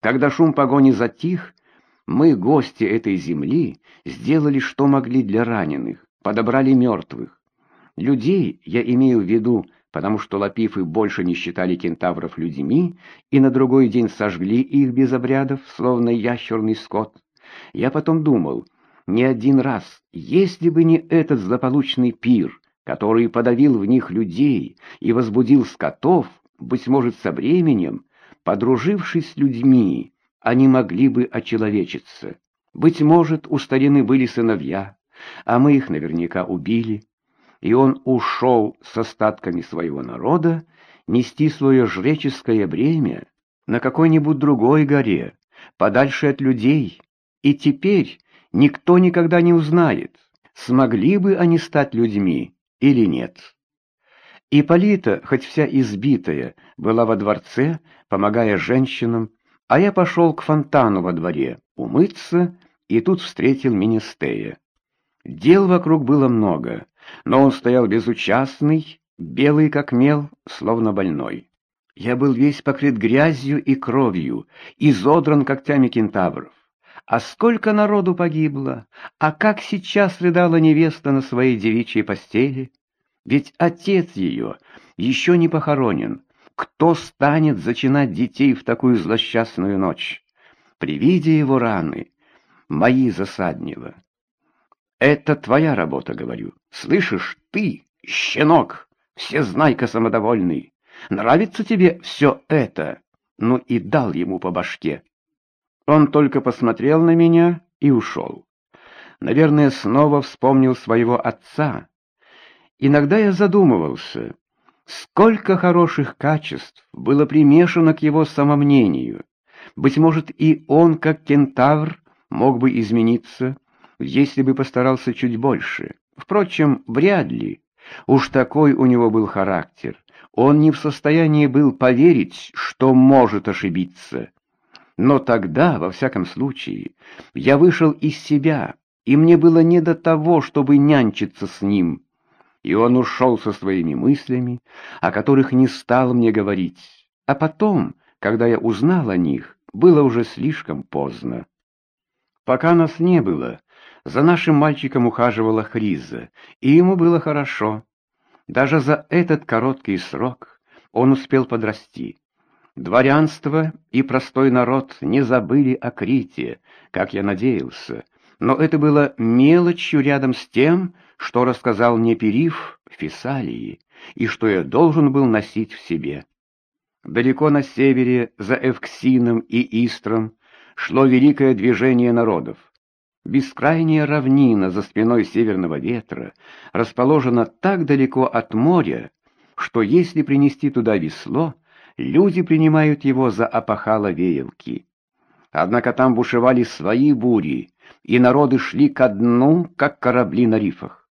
Когда шум погони затих, мы, гости этой земли, сделали, что могли для раненых, подобрали мертвых. Людей, я имею в виду, потому что лапифы больше не считали кентавров людьми и на другой день сожгли их без обрядов, словно ящерный скот. Я потом думал, не один раз, если бы не этот злополучный пир, который подавил в них людей и возбудил скотов, быть может, со временем, подружившись с людьми, они могли бы очеловечиться. Быть может, у старины были сыновья, а мы их наверняка убили и он ушел с остатками своего народа нести свое жреческое бремя на какой-нибудь другой горе, подальше от людей, и теперь никто никогда не узнает, смогли бы они стать людьми или нет. Ипполита, хоть вся избитая, была во дворце, помогая женщинам, а я пошел к фонтану во дворе умыться, и тут встретил Министея. Дел вокруг было много, но он стоял безучастный, белый как мел, словно больной. Я был весь покрыт грязью и кровью, изодран когтями кентавров. А сколько народу погибло! А как сейчас рыдала невеста на своей девичьей постели! Ведь отец ее еще не похоронен. Кто станет зачинать детей в такую злосчастную ночь? При виде его раны мои засаднило. Это твоя работа, говорю. Слышишь, ты, щенок, всезнайка самодовольный. Нравится тебе все это? Ну и дал ему по башке. Он только посмотрел на меня и ушел. Наверное, снова вспомнил своего отца. Иногда я задумывался, сколько хороших качеств было примешано к его самомнению. Быть может, и он, как кентавр, мог бы измениться, если бы постарался чуть больше. Впрочем, вряд ли. Уж такой у него был характер. Он не в состоянии был поверить, что может ошибиться. Но тогда, во всяком случае, я вышел из себя, и мне было не до того, чтобы нянчиться с ним. И он ушел со своими мыслями, о которых не стал мне говорить. А потом, когда я узнал о них, было уже слишком поздно. Пока нас не было, за нашим мальчиком ухаживала Хриза, и ему было хорошо. Даже за этот короткий срок он успел подрасти. Дворянство и простой народ не забыли о Крите, как я надеялся, но это было мелочью рядом с тем, что рассказал мне Периф в Фессалии, и что я должен был носить в себе. Далеко на севере, за Эвксином и Истром, шло великое движение народов. Бескрайняя равнина за спиной северного ветра расположена так далеко от моря, что если принести туда весло, люди принимают его за опахало веялки. Однако там бушевали свои бури, и народы шли ко дну, как корабли на рифах.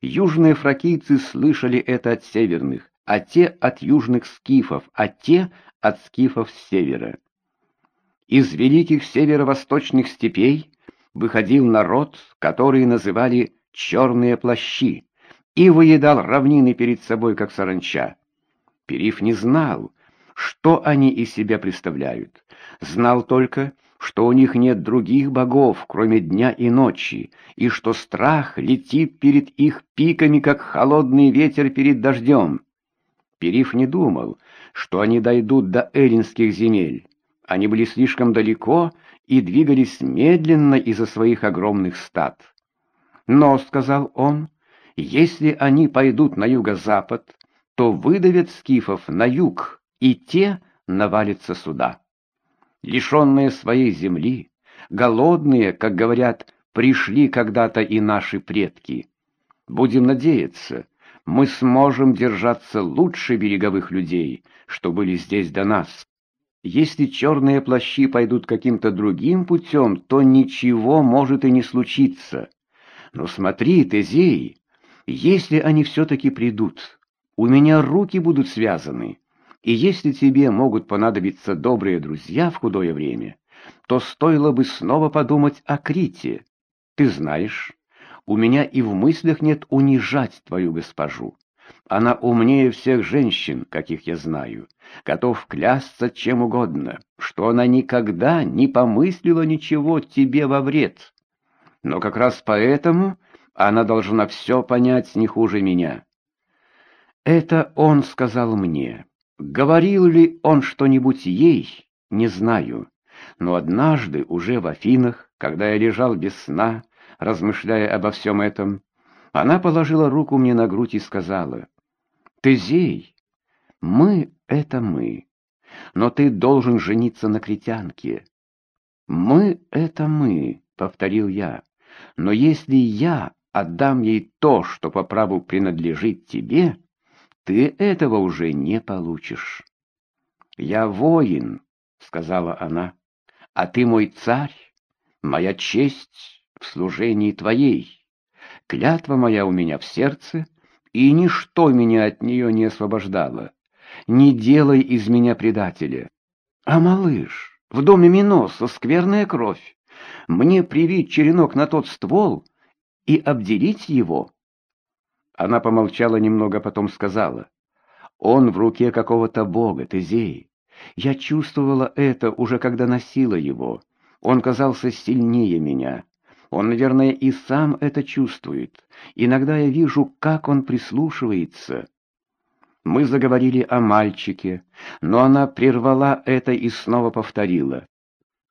Южные фракийцы слышали это от северных, а те от южных скифов, а те от скифов с севера. Из великих северо-восточных степей выходил народ, который называли «черные плащи», и выедал равнины перед собой, как саранча. Периф не знал, что они из себя представляют, знал только, что у них нет других богов, кроме дня и ночи, и что страх летит перед их пиками, как холодный ветер перед дождем. Периф не думал, что они дойдут до эллинских земель. Они были слишком далеко и двигались медленно из-за своих огромных стад. «Но», — сказал он, — «если они пойдут на юго-запад, то выдавят скифов на юг, и те навалятся сюда. Лишенные своей земли, голодные, как говорят, пришли когда-то и наши предки. Будем надеяться, мы сможем держаться лучше береговых людей, что были здесь до нас». Если черные плащи пойдут каким-то другим путем, то ничего может и не случиться. Но смотри, Тезей, если они все-таки придут, у меня руки будут связаны, и если тебе могут понадобиться добрые друзья в худое время, то стоило бы снова подумать о Крите. Ты знаешь, у меня и в мыслях нет унижать твою госпожу. Она умнее всех женщин, каких я знаю, готов клясться чем угодно, что она никогда не помыслила ничего тебе во вред. Но как раз поэтому она должна все понять не хуже меня. Это он сказал мне. Говорил ли он что-нибудь ей, не знаю. Но однажды, уже в Афинах, когда я лежал без сна, размышляя обо всем этом, она положила руку мне на грудь и сказала, «Тезей, мы — это мы, но ты должен жениться на критянке». «Мы — это мы», — повторил я, «но если я отдам ей то, что по праву принадлежит тебе, ты этого уже не получишь». «Я воин», — сказала она, — «а ты мой царь, моя честь в служении твоей. Клятва моя у меня в сердце, и ничто меня от нее не освобождало. Не делай из меня предателя. А малыш, в доме Миноса скверная кровь. Мне привить черенок на тот ствол и обделить его. Она помолчала немного, потом сказала. Он в руке какого-то бога, Тезей. Я чувствовала это уже когда носила его. Он казался сильнее меня. Он, наверное, и сам это чувствует. Иногда я вижу, как он прислушивается. Мы заговорили о мальчике, но она прервала это и снова повторила.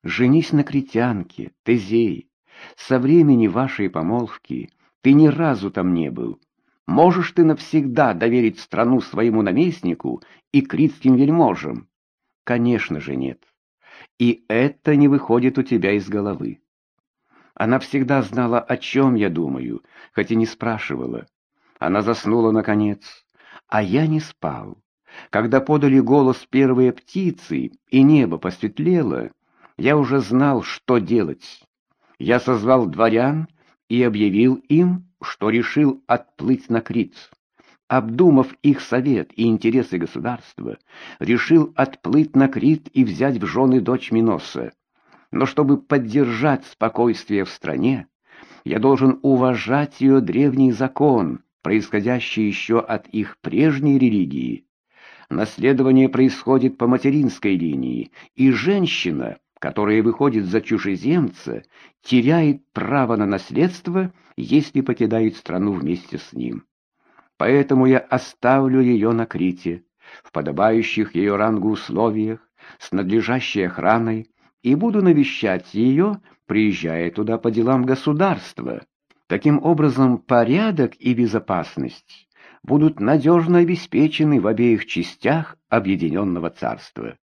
«Женись на критянке, Тезей. Со времени вашей помолвки ты ни разу там не был. Можешь ты навсегда доверить страну своему наместнику и критским вельможам?» «Конечно же нет. И это не выходит у тебя из головы. Она всегда знала, о чем я думаю, хоть и не спрашивала. Она заснула, наконец, а я не спал. Когда подали голос первые птицы, и небо посветлело, я уже знал, что делать. Я созвал дворян и объявил им, что решил отплыть на Крит. Обдумав их совет и интересы государства, решил отплыть на Крит и взять в жены дочь Миноса. Но чтобы поддержать спокойствие в стране, я должен уважать ее древний закон, происходящий еще от их прежней религии. Наследование происходит по материнской линии, и женщина, которая выходит за чужеземца, теряет право на наследство, если покидает страну вместе с ним. Поэтому я оставлю ее на Крите, в подобающих ее рангу условиях, с надлежащей охраной, и буду навещать ее, приезжая туда по делам государства. Таким образом, порядок и безопасность будут надежно обеспечены в обеих частях Объединенного Царства.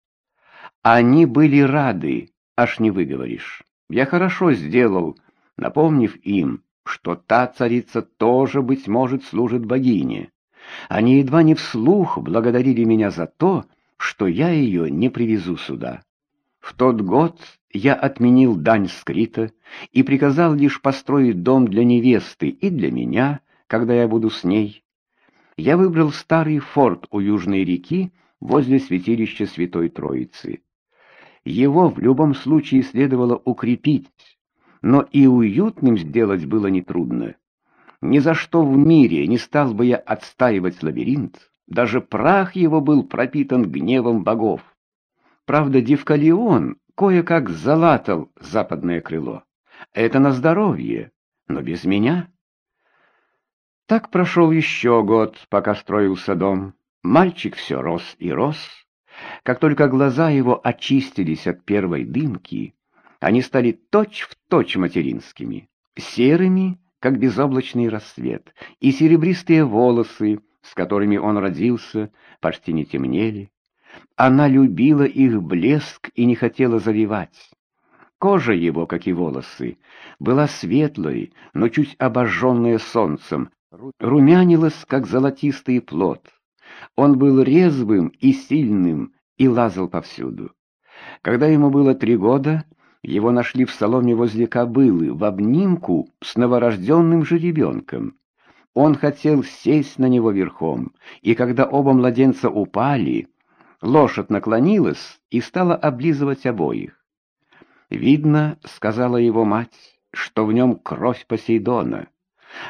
Они были рады, аж не выговоришь. Я хорошо сделал, напомнив им, что та царица тоже, быть может, служит богине. Они едва не вслух благодарили меня за то, что я ее не привезу сюда. В тот год я отменил дань скрита и приказал лишь построить дом для невесты и для меня, когда я буду с ней. Я выбрал старый форт у Южной реки возле святилища Святой Троицы. Его в любом случае следовало укрепить, но и уютным сделать было нетрудно. Ни за что в мире не стал бы я отстаивать лабиринт, даже прах его был пропитан гневом богов. Правда, Дивкалион кое-как залатал западное крыло. Это на здоровье, но без меня. Так прошел еще год, пока строился дом. Мальчик все рос и рос. Как только глаза его очистились от первой дымки, они стали точь-в-точь точь материнскими, серыми, как безоблачный рассвет, и серебристые волосы, с которыми он родился, почти не темнели. Она любила их блеск и не хотела завивать. Кожа его, как и волосы, была светлой, но чуть обожженная солнцем, румянилась, как золотистый плод. Он был резвым и сильным и лазал повсюду. Когда ему было три года, его нашли в соломе возле кобылы, в обнимку с новорожденным жеребенком. Он хотел сесть на него верхом, и когда оба младенца упали, Лошадь наклонилась и стала облизывать обоих. «Видно, — сказала его мать, — что в нем кровь Посейдона.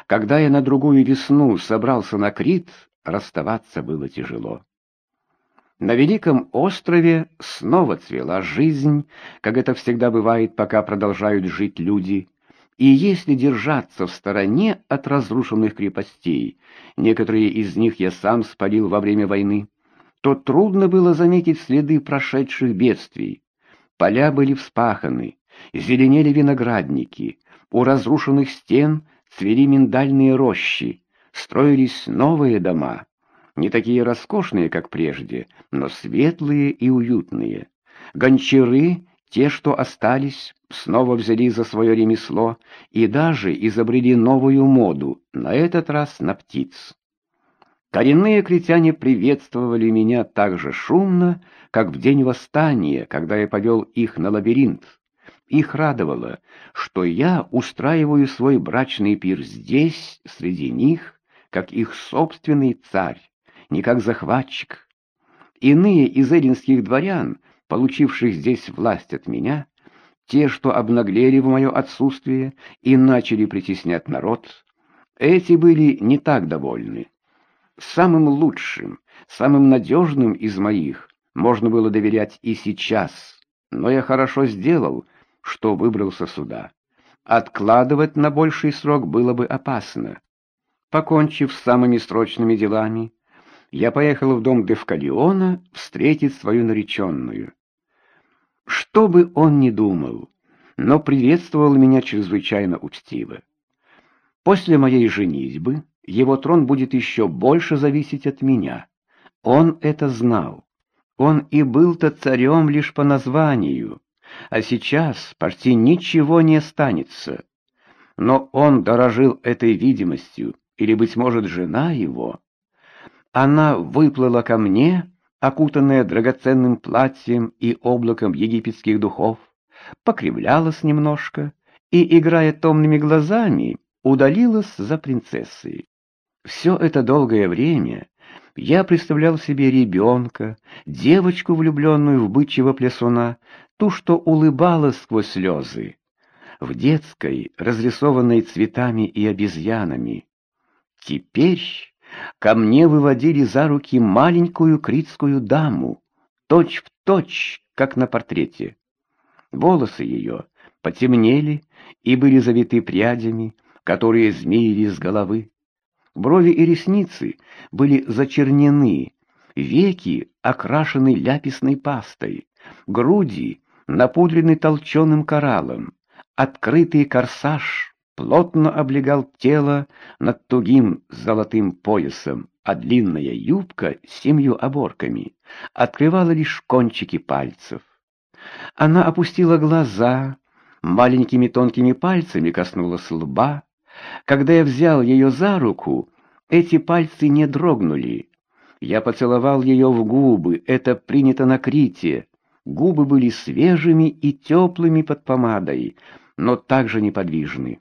Когда я на другую весну собрался на Крит, расставаться было тяжело. На Великом острове снова цвела жизнь, как это всегда бывает, пока продолжают жить люди, и если держаться в стороне от разрушенных крепостей, некоторые из них я сам спалил во время войны, то трудно было заметить следы прошедших бедствий. Поля были вспаханы, зеленели виноградники, у разрушенных стен цвели миндальные рощи, строились новые дома, не такие роскошные, как прежде, но светлые и уютные. Гончары, те, что остались, снова взяли за свое ремесло и даже изобрели новую моду, на этот раз на птиц. Коренные критяне приветствовали меня так же шумно, как в день восстания, когда я повел их на лабиринт. Их радовало, что я устраиваю свой брачный пир здесь, среди них, как их собственный царь, не как захватчик. Иные из эллинских дворян, получивших здесь власть от меня, те, что обнаглели в мое отсутствие и начали притеснять народ, эти были не так довольны. Самым лучшим, самым надежным из моих можно было доверять и сейчас, но я хорошо сделал, что выбрался сюда. Откладывать на больший срок было бы опасно. Покончив с самыми срочными делами, я поехал в дом Девкалиона встретить свою нареченную. Что бы он ни думал, но приветствовал меня чрезвычайно учтиво. После моей женитьбы его трон будет еще больше зависеть от меня. Он это знал. Он и был-то царем лишь по названию, а сейчас почти ничего не останется. Но он дорожил этой видимостью, или, быть может, жена его. Она выплыла ко мне, окутанная драгоценным платьем и облаком египетских духов, покривлялась немножко и, играя томными глазами, удалилась за принцессой. Все это долгое время я представлял себе ребенка, девочку, влюбленную в бычьего плясуна, ту, что улыбалась сквозь слезы, в детской, разрисованной цветами и обезьянами. Теперь ко мне выводили за руки маленькую критскую даму, точь в точь, как на портрете. Волосы ее потемнели и были завиты прядями, которые змеились с головы. Брови и ресницы были зачернены, веки окрашены ляписной пастой, груди напудрены толченым кораллом, открытый корсаж плотно облегал тело над тугим золотым поясом, а длинная юбка с семью оборками открывала лишь кончики пальцев. Она опустила глаза, маленькими тонкими пальцами коснулась лба, когда я взял ее за руку, эти пальцы не дрогнули. Я поцеловал ее в губы, это принято на Крите. Губы были свежими и теплыми под помадой, но также неподвижны.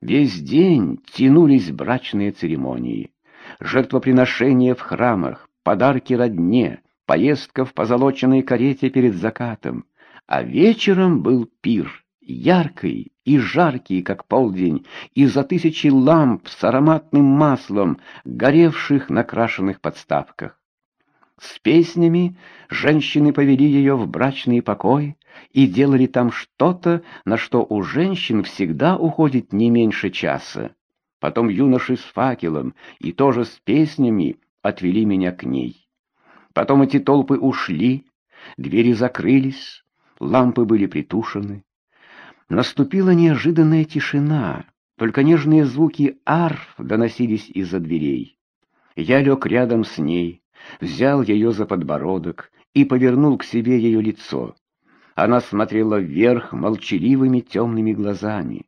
Весь день тянулись брачные церемонии, жертвоприношения в храмах, подарки родне, поездка в позолоченной карете перед закатом, а вечером был пир яркий и жаркий, как полдень, из-за тысячи ламп с ароматным маслом, горевших на крашенных подставках. С песнями женщины повели ее в брачный покой и делали там что-то, на что у женщин всегда уходит не меньше часа. Потом юноши с факелом и тоже с песнями отвели меня к ней. Потом эти толпы ушли, двери закрылись, лампы были притушены. Наступила неожиданная тишина, только нежные звуки арф доносились из-за дверей. Я лег рядом с ней, взял ее за подбородок и повернул к себе ее лицо. Она смотрела вверх молчаливыми темными глазами.